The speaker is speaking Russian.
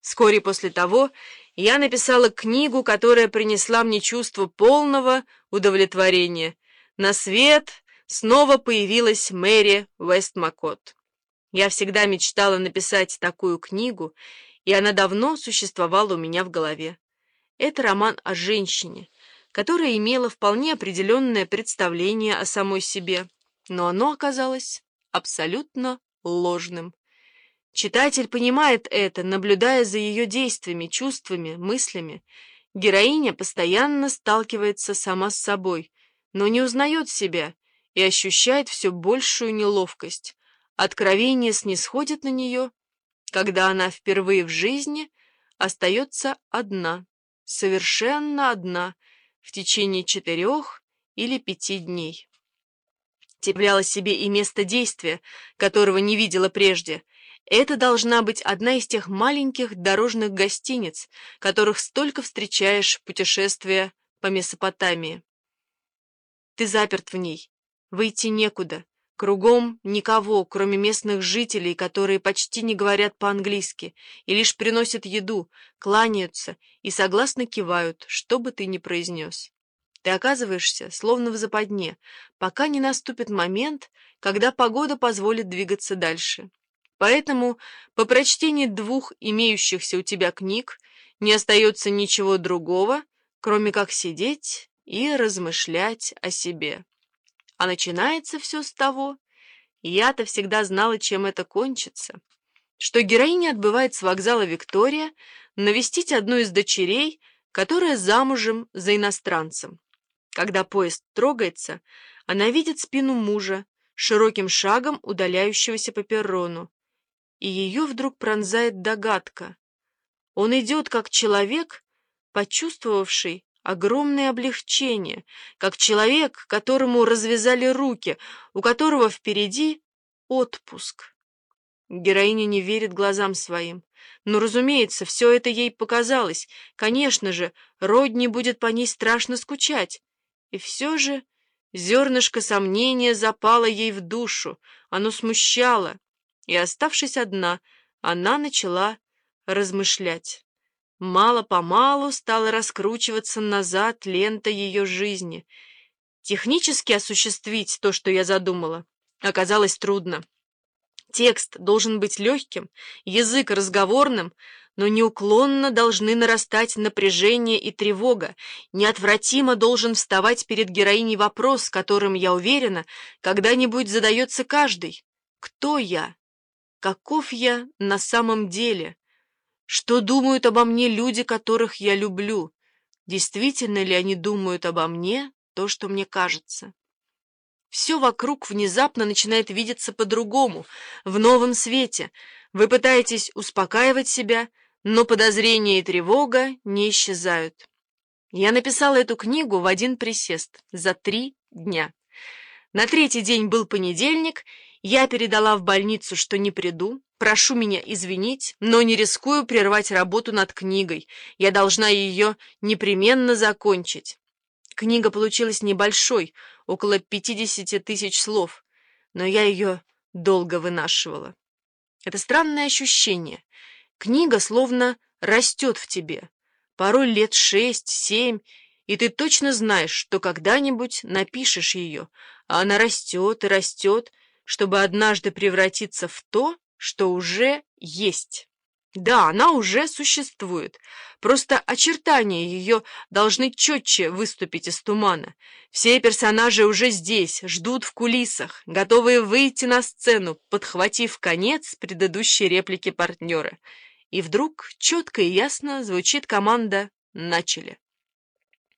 Вскоре после того я написала книгу, которая принесла мне чувство полного удовлетворения. На свет снова появилась Мэри Вестмакот. Я всегда мечтала написать такую книгу, и она давно существовала у меня в голове. Это роман о женщине, которая имела вполне определенное представление о самой себе, но оно оказалось абсолютно ложным. Читатель понимает это, наблюдая за ее действиями, чувствами, мыслями. Героиня постоянно сталкивается сама с собой, но не узнает себя и ощущает все большую неловкость. Откровение снисходит на нее, когда она впервые в жизни остается одна, совершенно одна, в течение четырех или пяти дней. Тепляло себе и место действия, которого не видела прежде — это должна быть одна из тех маленьких дорожных гостиниц, которых столько встречаешь путешествия по Месопотамии. Ты заперт в ней, выйти некуда, кругом никого, кроме местных жителей, которые почти не говорят по-английски и лишь приносят еду, кланяются и согласно кивают, что бы ты ни произнес. Ты оказываешься словно в западне, пока не наступит момент, когда погода позволит двигаться дальше. Поэтому по прочтении двух имеющихся у тебя книг не остается ничего другого, кроме как сидеть и размышлять о себе. А начинается все с того, я-то всегда знала, чем это кончится, что героиня отбывает с вокзала Виктория навестить одну из дочерей, которая замужем за иностранцем. Когда поезд трогается, она видит спину мужа, широким шагом удаляющегося по перрону, и ее вдруг пронзает догадка. Он идет как человек, почувствовавший огромное облегчение, как человек, которому развязали руки, у которого впереди отпуск. Героиня не верит глазам своим. Но, разумеется, все это ей показалось. Конечно же, Родни будет по ней страшно скучать. И все же зернышко сомнения запало ей в душу. Оно смущало и, оставшись одна, она начала размышлять. Мало-помалу стала раскручиваться назад лента ее жизни. Технически осуществить то, что я задумала, оказалось трудно. Текст должен быть легким, язык разговорным, но неуклонно должны нарастать напряжение и тревога. Неотвратимо должен вставать перед героиней вопрос, которым, я уверена, когда-нибудь задается каждый. Кто я? Каков я на самом деле, что думают обо мне люди, которых я люблю, действительно ли они думают обо мне то, что мне кажется. Все вокруг внезапно начинает видеться по-другому, в новом свете. Вы пытаетесь успокаивать себя, но подозрения и тревога не исчезают. Я написала эту книгу в один присест, за три дня. На третий день был понедельник, я передала в больницу, что не приду, прошу меня извинить, но не рискую прервать работу над книгой. Я должна ее непременно закончить. Книга получилась небольшой, около 50 тысяч слов, но я ее долго вынашивала. Это странное ощущение. Книга словно растет в тебе. Порой лет шесть, семь, и ты точно знаешь, что когда-нибудь напишешь ее, а она растет и растет, чтобы однажды превратиться в то, что уже есть. Да, она уже существует, просто очертания ее должны четче выступить из тумана. Все персонажи уже здесь, ждут в кулисах, готовые выйти на сцену, подхватив конец предыдущей реплики партнера. И вдруг четко и ясно звучит команда «Начали».